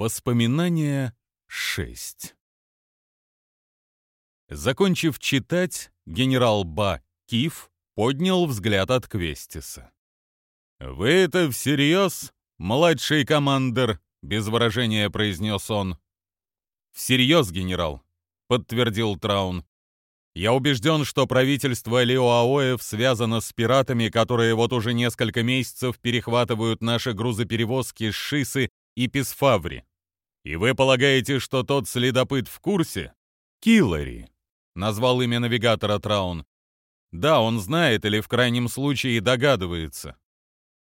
Воспоминания 6 Закончив читать, генерал Ба Киф поднял взгляд от Квестиса. «Вы это всерьез, младший командир?» — без выражения произнес он. «Всерьез, генерал», — подтвердил Траун. «Я убежден, что правительство Лиоаоев связано с пиратами, которые вот уже несколько месяцев перехватывают наши грузоперевозки с Шисы и Писфаври. И вы полагаете, что тот следопыт в курсе? Киллари, назвал имя навигатора Траун. Да, он знает или в крайнем случае догадывается.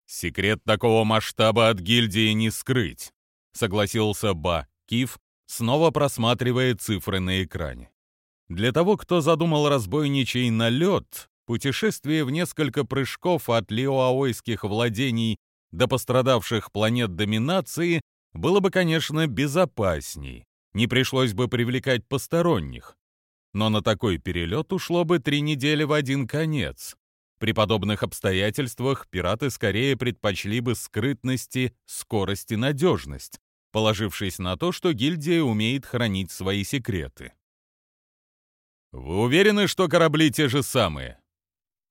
Секрет такого масштаба от гильдии не скрыть, согласился Ба Киф, снова просматривая цифры на экране. Для того, кто задумал разбойничий налет, путешествие в несколько прыжков от лиоаойских владений до пострадавших планет доминации было бы, конечно, безопасней, не пришлось бы привлекать посторонних. Но на такой перелет ушло бы три недели в один конец. При подобных обстоятельствах пираты скорее предпочли бы скрытности, скорость и надежность, положившись на то, что гильдия умеет хранить свои секреты. Вы уверены, что корабли те же самые?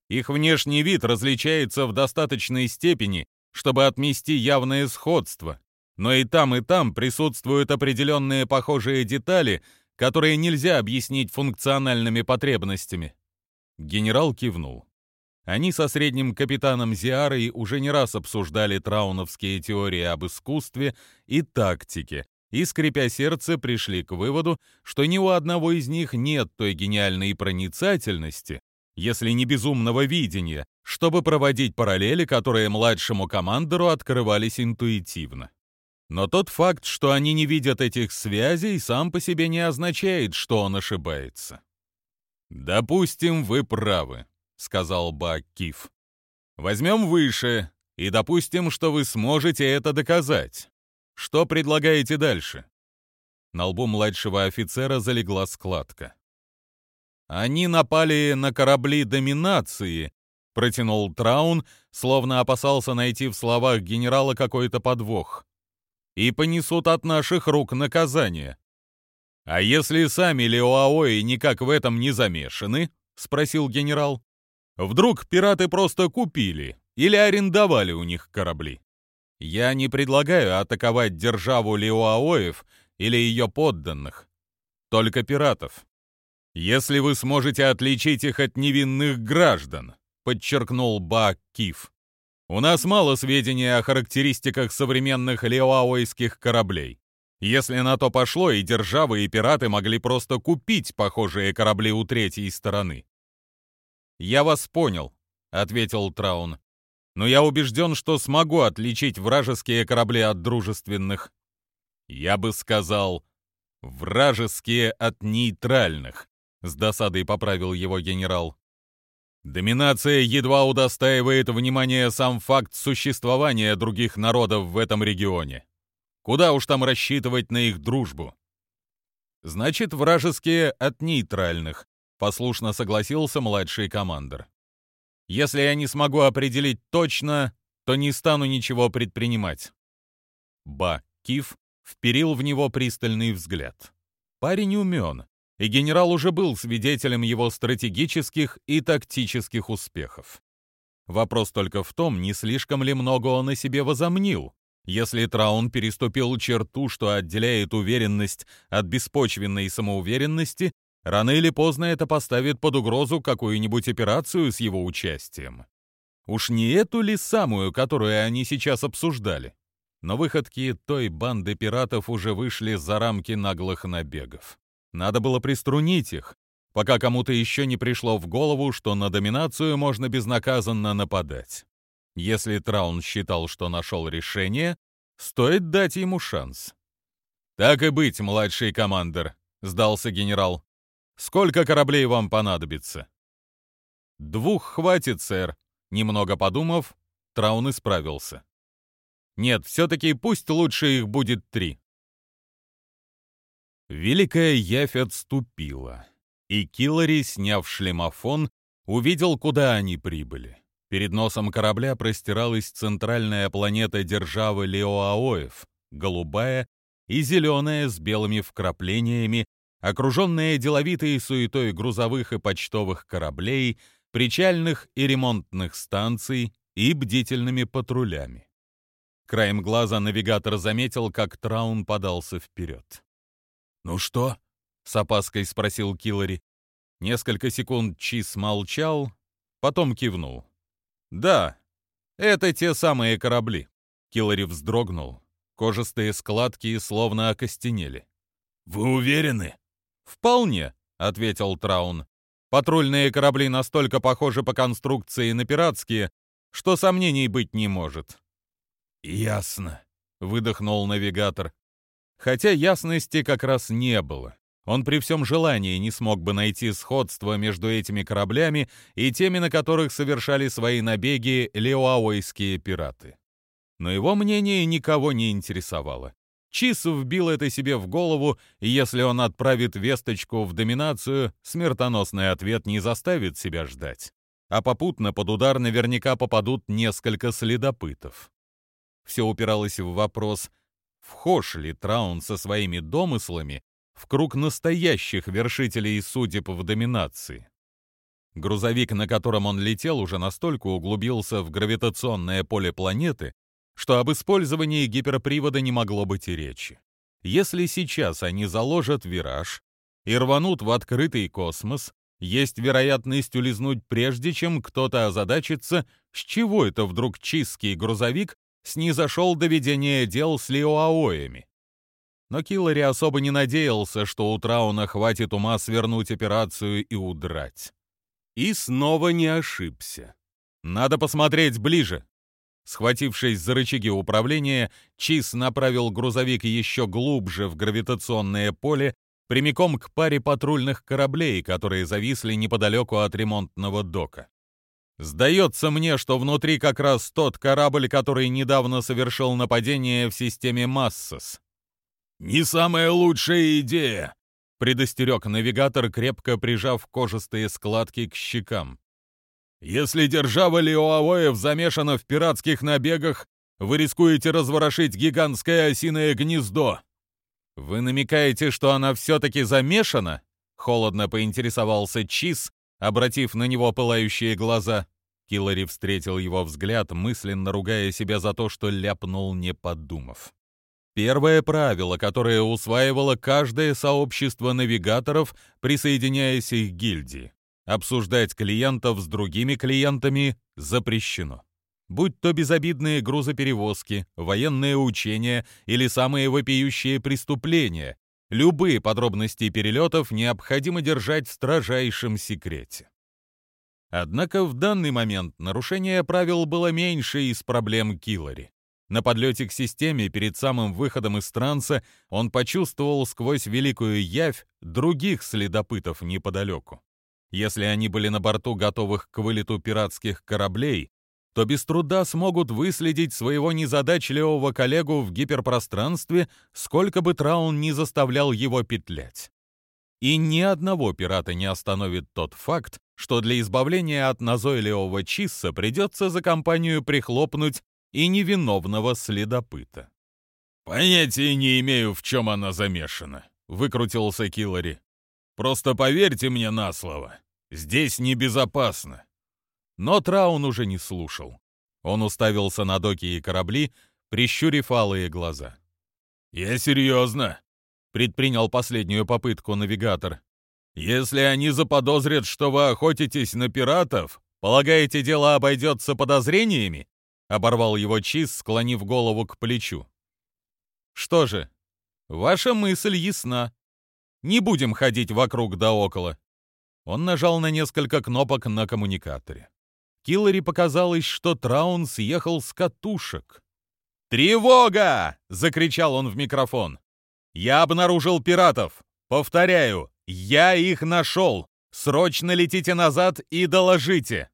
Их внешний вид различается в достаточной степени, чтобы отмести явное сходство. Но и там, и там присутствуют определенные похожие детали, которые нельзя объяснить функциональными потребностями. Генерал кивнул. Они со средним капитаном Зиарой уже не раз обсуждали трауновские теории об искусстве и тактике, и, скрипя сердце, пришли к выводу, что ни у одного из них нет той гениальной проницательности, если не безумного видения, чтобы проводить параллели, которые младшему командору открывались интуитивно. Но тот факт, что они не видят этих связей, сам по себе не означает, что он ошибается. «Допустим, вы правы», — сказал Баккиф. «Возьмем выше и допустим, что вы сможете это доказать. Что предлагаете дальше?» На лбу младшего офицера залегла складка. Они напали на корабли доминации, протянул Траун, словно опасался найти в словах генерала какой-то подвох. И понесут от наших рук наказание. А если сами Леоаои никак в этом не замешаны? спросил генерал. Вдруг пираты просто купили или арендовали у них корабли? Я не предлагаю атаковать державу Леоаоев или ее подданных, только пиратов. «Если вы сможете отличить их от невинных граждан», — подчеркнул Ба. «У нас мало сведений о характеристиках современных леоаойских кораблей. Если на то пошло, и державы, и пираты могли просто купить похожие корабли у третьей стороны». «Я вас понял», — ответил Траун. «Но я убежден, что смогу отличить вражеские корабли от дружественных». «Я бы сказал, вражеские от нейтральных», с досадой поправил его генерал. Доминация едва удостаивает внимания сам факт существования других народов в этом регионе. Куда уж там рассчитывать на их дружбу? Значит, вражеские от нейтральных, послушно согласился младший командир. Если я не смогу определить точно, то не стану ничего предпринимать. Ба Киф вперил в него пристальный взгляд. Парень умен, и генерал уже был свидетелем его стратегических и тактических успехов. Вопрос только в том, не слишком ли много он о себе возомнил. Если Траун переступил черту, что отделяет уверенность от беспочвенной самоуверенности, рано или поздно это поставит под угрозу какую-нибудь операцию с его участием. Уж не эту ли самую, которую они сейчас обсуждали? Но выходки той банды пиратов уже вышли за рамки наглых набегов. Надо было приструнить их, пока кому-то еще не пришло в голову, что на доминацию можно безнаказанно нападать. Если Траун считал, что нашел решение, стоит дать ему шанс. «Так и быть, младший командир», — сдался генерал. «Сколько кораблей вам понадобится?» «Двух хватит, сэр», — немного подумав, Траун исправился. «Нет, все-таки пусть лучше их будет три». Великая явь отступила, и Киллари, сняв шлемофон, увидел, куда они прибыли. Перед носом корабля простиралась центральная планета державы Леоаоев, голубая и зеленая с белыми вкраплениями, окруженная деловитой суетой грузовых и почтовых кораблей, причальных и ремонтных станций и бдительными патрулями. Краем глаза навигатор заметил, как Траун подался вперед. «Ну что?» — с опаской спросил Киллари. Несколько секунд Чиз молчал, потом кивнул. «Да, это те самые корабли». Киллари вздрогнул. Кожистые складки словно окостенели. «Вы уверены?» «Вполне», — ответил Траун. «Патрульные корабли настолько похожи по конструкции на пиратские, что сомнений быть не может. «Ясно», — выдохнул навигатор. Хотя ясности как раз не было. Он при всем желании не смог бы найти сходство между этими кораблями и теми, на которых совершали свои набеги леуауэйские пираты. Но его мнение никого не интересовало. Чис вбил это себе в голову, и если он отправит весточку в доминацию, смертоносный ответ не заставит себя ждать. А попутно под удар наверняка попадут несколько следопытов. Все упиралось в вопрос, вхож ли Траун со своими домыслами в круг настоящих вершителей судеб в доминации. Грузовик, на котором он летел, уже настолько углубился в гравитационное поле планеты, что об использовании гиперпривода не могло быть и речи. Если сейчас они заложат вираж и рванут в открытый космос, есть вероятность улизнуть прежде, чем кто-то озадачится, с чего это вдруг чистский грузовик снизошел до ведения дел с Лиоаоями. Но Киллари особо не надеялся, что у Трауна хватит ума свернуть операцию и удрать. И снова не ошибся. Надо посмотреть ближе. Схватившись за рычаги управления, Чиз направил грузовик еще глубже в гравитационное поле, прямиком к паре патрульных кораблей, которые зависли неподалеку от ремонтного дока. Сдается мне, что внутри как раз тот корабль, который недавно совершил нападение в системе Массос. «Не самая лучшая идея», — предостерег навигатор, крепко прижав кожистые складки к щекам. «Если держава Леоавоев замешана в пиратских набегах, вы рискуете разворошить гигантское осиное гнездо». «Вы намекаете, что она все-таки замешана?» — холодно поинтересовался Чиз, обратив на него пылающие глаза. Киллари встретил его взгляд, мысленно ругая себя за то, что ляпнул, не подумав. Первое правило, которое усваивало каждое сообщество навигаторов, присоединяясь к гильдии. Обсуждать клиентов с другими клиентами запрещено. Будь то безобидные грузоперевозки, военные учения или самые вопиющие преступления, Любые подробности перелетов необходимо держать в строжайшем секрете. Однако в данный момент нарушение правил было меньше из проблем Киллари. На подлете к системе перед самым выходом из транса он почувствовал сквозь великую явь других следопытов неподалеку. Если они были на борту готовых к вылету пиратских кораблей, то без труда смогут выследить своего незадачливого коллегу в гиперпространстве, сколько бы Траун не заставлял его петлять. И ни одного пирата не остановит тот факт, что для избавления от назойливого Чисса придется за компанию прихлопнуть и невиновного следопыта. «Понятия не имею, в чем она замешана», — выкрутился Киллари. «Просто поверьте мне на слово, здесь небезопасно. Но Траун уже не слушал. Он уставился на доки и корабли, прищурив алые глаза. «Я серьезно», — предпринял последнюю попытку навигатор. «Если они заподозрят, что вы охотитесь на пиратов, полагаете, дело обойдется подозрениями?» — оборвал его Чиз, склонив голову к плечу. «Что же, ваша мысль ясна. Не будем ходить вокруг да около». Он нажал на несколько кнопок на коммуникаторе. Киллари показалось, что Траун съехал с катушек. «Тревога!» — закричал он в микрофон. «Я обнаружил пиратов. Повторяю, я их нашел. Срочно летите назад и доложите!»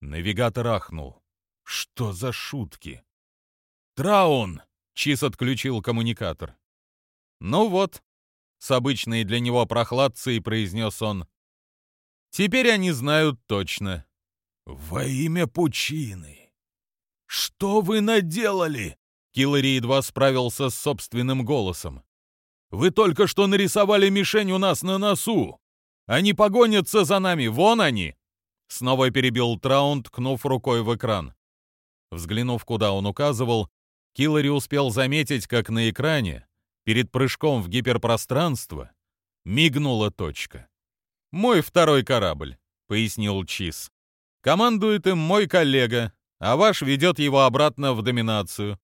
Навигатор ахнул. «Что за шутки?» «Траун!» — Чиз отключил коммуникатор. «Ну вот», — с обычной для него прохладцей произнес он. «Теперь они знают точно. «Во имя пучины! Что вы наделали?» Киллари едва справился с собственным голосом. Вы только что нарисовали мишень у нас на носу! Они погонятся за нами, вон они!» Снова перебил Траун, ткнув рукой в экран. Взглянув, куда он указывал, Киллари успел заметить, как на экране, перед прыжком в гиперпространство, мигнула точка. «Мой второй корабль», — пояснил Чиз. «Командует им мой коллега, а ваш ведет его обратно в доминацию».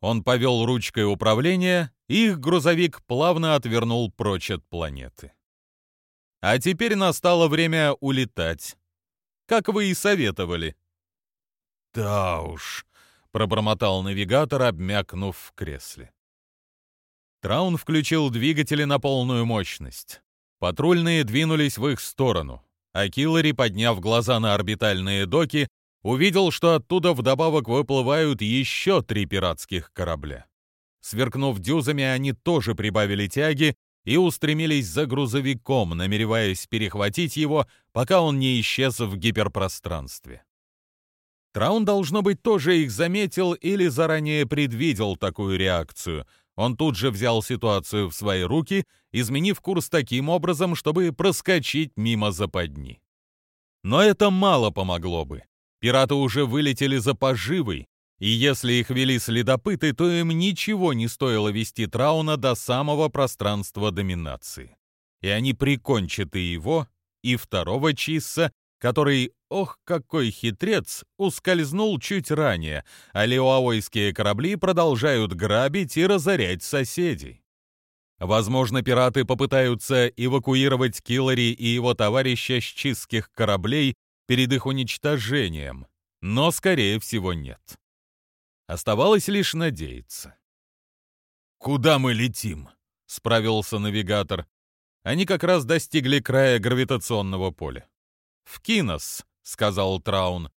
Он повел ручкой управления, и их грузовик плавно отвернул прочь от планеты. А теперь настало время улетать. Как вы и советовали. «Да уж», — пробормотал навигатор, обмякнув в кресле. Траун включил двигатели на полную мощность. Патрульные двинулись в их сторону, а Киллари, подняв глаза на орбитальные доки, увидел, что оттуда вдобавок выплывают еще три пиратских корабля. Сверкнув дюзами, они тоже прибавили тяги и устремились за грузовиком, намереваясь перехватить его, пока он не исчез в гиперпространстве. Траун, должно быть, тоже их заметил или заранее предвидел такую реакцию. Он тут же взял ситуацию в свои руки, изменив курс таким образом, чтобы проскочить мимо западни. Но это мало помогло бы. Пираты уже вылетели за поживой, и если их вели следопыты, то им ничего не стоило вести Трауна до самого пространства доминации. И они прикончат и его, и второго Чисса, который, ох, какой хитрец, ускользнул чуть ранее, а леуаойские корабли продолжают грабить и разорять соседей. Возможно, пираты попытаются эвакуировать Киллари и его товарища с чистских кораблей перед их уничтожением, но, скорее всего, нет. Оставалось лишь надеяться. «Куда мы летим?» — справился навигатор. Они как раз достигли края гравитационного поля. «В Кинос», — сказал Траун.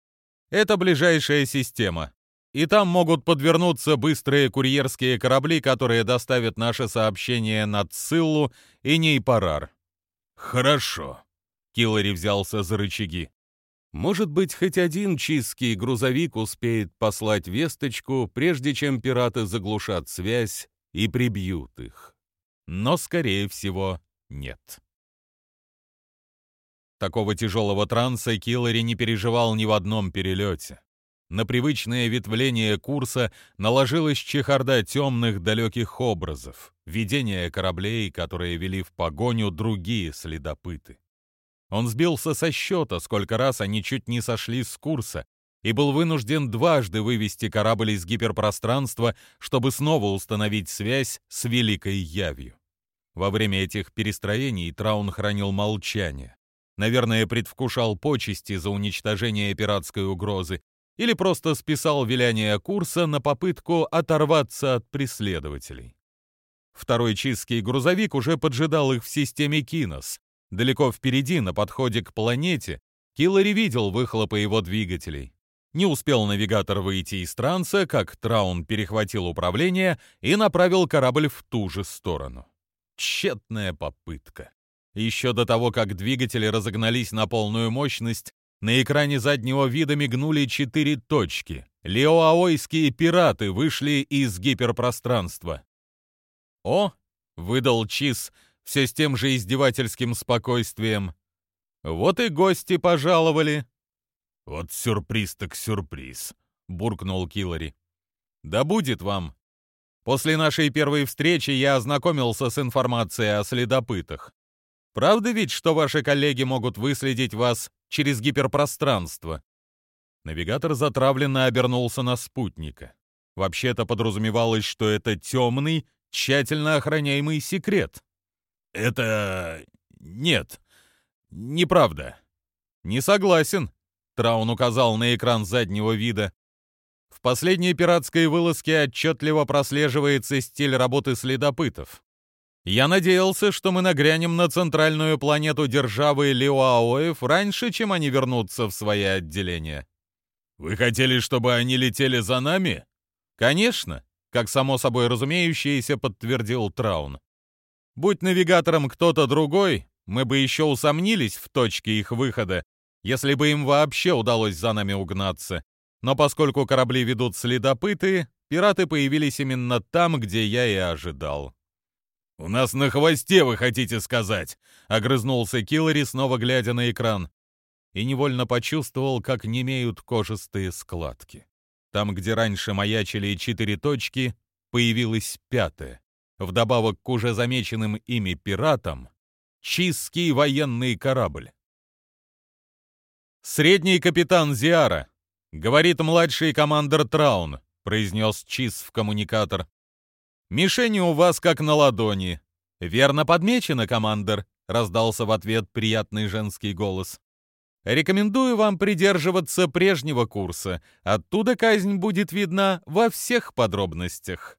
«Это ближайшая система, и там могут подвернуться быстрые курьерские корабли, которые доставят наше сообщение на Циллу и Нейпарар». «Хорошо», — Киллари взялся за рычаги. Может быть, хоть один чистский грузовик успеет послать весточку, прежде чем пираты заглушат связь и прибьют их. Но, скорее всего, нет. Такого тяжелого транса Киллари не переживал ни в одном перелете. На привычное ветвление курса наложилась чехарда темных далеких образов, видение кораблей, которые вели в погоню другие следопыты. Он сбился со счета, сколько раз они чуть не сошли с курса, и был вынужден дважды вывести корабль из гиперпространства, чтобы снова установить связь с Великой Явью. Во время этих перестроений Траун хранил молчание. Наверное, предвкушал почести за уничтожение пиратской угрозы или просто списал виляние курса на попытку оторваться от преследователей. Второй чистский грузовик уже поджидал их в системе Кинос, Далеко впереди, на подходе к планете, Киллари видел выхлопы его двигателей. Не успел навигатор выйти из транса, как Траун перехватил управление и направил корабль в ту же сторону. Тщетная попытка. Еще до того, как двигатели разогнались на полную мощность, на экране заднего вида мигнули четыре точки. Леоаойские пираты вышли из гиперпространства. «О!» — выдал Чиз, все с тем же издевательским спокойствием. «Вот и гости пожаловали». «Вот сюрприз так сюрприз», — буркнул Киллари. «Да будет вам. После нашей первой встречи я ознакомился с информацией о следопытах. Правда ведь, что ваши коллеги могут выследить вас через гиперпространство?» Навигатор затравленно обернулся на спутника. Вообще-то подразумевалось, что это темный, тщательно охраняемый секрет. «Это... нет, неправда». «Не согласен», — Траун указал на экран заднего вида. В последней пиратской вылазке отчетливо прослеживается стиль работы следопытов. Я надеялся, что мы нагрянем на центральную планету державы Лиуаоев раньше, чем они вернутся в свои отделения. Вы хотели, чтобы они летели за нами? Конечно, как само собой разумеющееся подтвердил Траун. Будь навигатором кто-то другой, мы бы еще усомнились в точке их выхода, если бы им вообще удалось за нами угнаться. Но поскольку корабли ведут следопыты, пираты появились именно там, где я и ожидал. «У нас на хвосте, вы хотите сказать?» — огрызнулся Киллари, снова глядя на экран. И невольно почувствовал, как немеют кожистые складки. Там, где раньше маячили четыре точки, появилась пятая. Вдобавок к уже замеченным ими пиратам, чистский военный корабль. «Средний капитан Зиара», — говорит младший командир Траун, — произнес Чиз в коммуникатор. «Мишени у вас как на ладони». «Верно подмечено, командир», — раздался в ответ приятный женский голос. «Рекомендую вам придерживаться прежнего курса. Оттуда казнь будет видна во всех подробностях».